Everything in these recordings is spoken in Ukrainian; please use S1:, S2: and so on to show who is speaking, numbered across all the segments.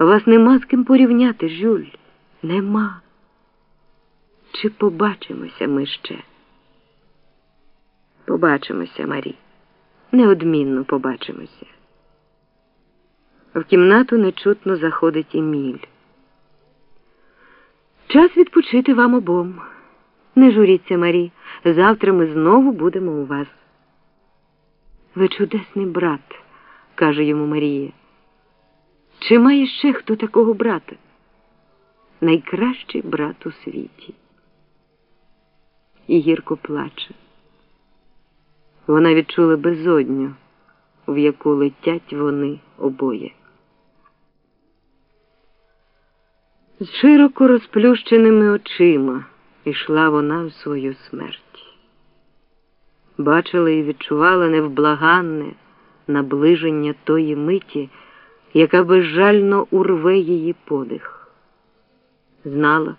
S1: Вас нема з ким порівняти, Жюль. Нема. Чи побачимося ми ще? Побачимося, Марі. Неодмінно побачимося. В кімнату нечутно заходить Еміль. Час відпочити вам обом. Не журіться, Марі. Завтра ми знову будемо у вас. Ви чудесний брат, каже йому Марія. Чи має ще хто такого брата? Найкращий брат у світі. І гірко плаче. Вона відчула безодню, в яку летять вони обоє. З широко розплющеними очима йшла вона в свою смерть. Бачила і відчувала невблаганне наближення тої миті, яка безжально урве її подих. Знала,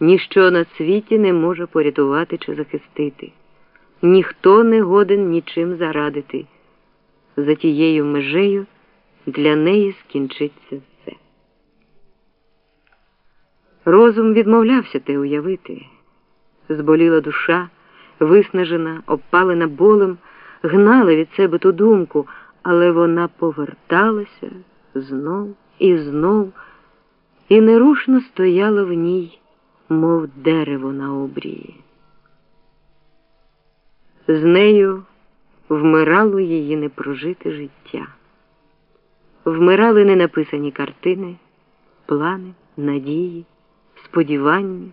S1: ніщо на світі не може порятувати чи захистити, ніхто не годен нічим зарадити. За тією межею для неї скінчиться все. Розум відмовлявся те уявити. Зболіла душа, виснажена, обпалена болем, гнала від себе ту думку, але вона поверталася знов і знов і нерушно стояла в ній, мов дерево на обрії. З нею вмирало її непрожите життя, вмирали ненаписані картини, плани, надії сподівання,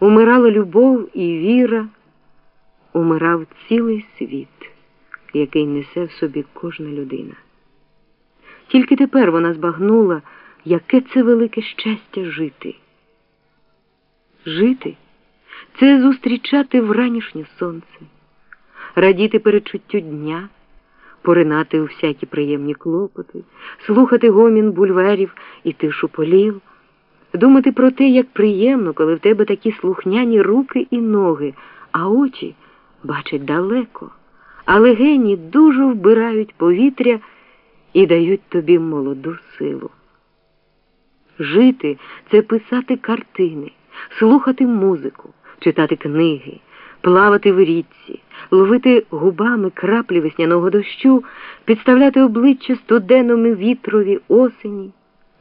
S1: умирала любов і віра, умирав цілий світ, який несе в собі кожна людина. Тільки тепер вона збагнула, яке це велике щастя жити. Жити це зустрічати вранішнє сонце, радіти перечуттю дня, поринати у всякі приємні клопоти, слухати гомін бульварів і тишу полів думати про те, як приємно, коли в тебе такі слухняні руки і ноги, а очі бачать далеко, а легені дуже вбирають повітря і дають тобі молоду силу. Жити це писати картини, слухати музику, читати книги, плавати в річці, ловити губами краплі весняного дощу, підставляти обличчя студеному вітрові осені,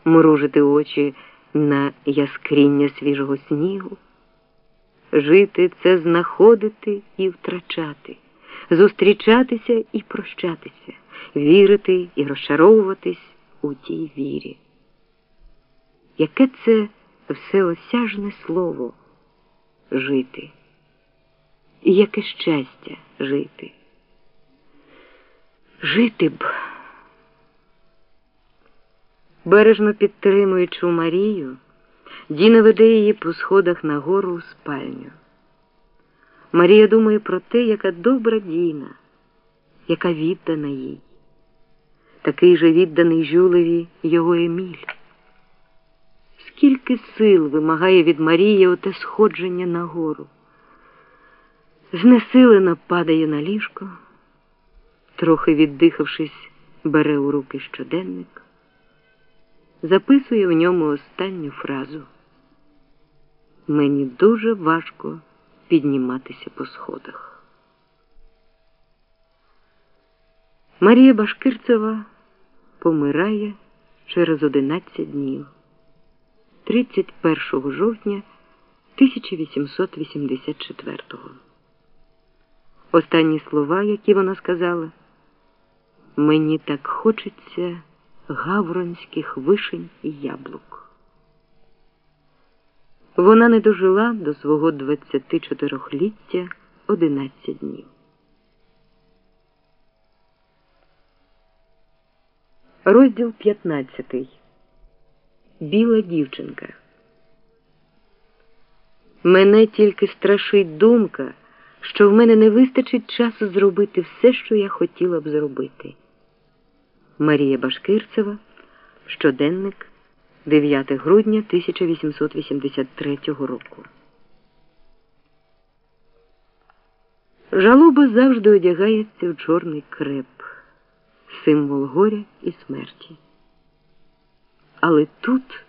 S1: морожити очі на яскріння свіжого снігу. Жити це знаходити і втрачати, зустрічатися і прощатися, вірити і розчаровуватись у тій вірі. Яке це всеосяжне слово жити? І яке щастя жити? Жити б бережно підтримуючи Марію, Діна веде її по сходах нагору у спальню. Марія думає про те, яка добра Діна, яка віддана їй, такий же відданий Жюлеві його Еміль. Скільки сил вимагає від Марії оте сходження нагору. Знесилено падає на ліжко, трохи віддихавшись, бере у руки щоденник записує в ньому останню фразу. Мені дуже важко підніматися по сходах. Марія Башкирцева помирає через 11 днів 31 жовтня 1884-го. Останні слова, які вона сказала, мені так хочеться гавронських вишень і яблук. Вона не дожила до свого 24-ліття 11 днів. Розділ 15. Біла дівчинка. Мене тільки страшить думка, що в мене не вистачить часу зробити все, що я хотіла б зробити. Марія Башкирцева, щоденник 9 грудня 1883 року. Жалоба завжди одягається в чорний креп, символ горя і смерті. Але тут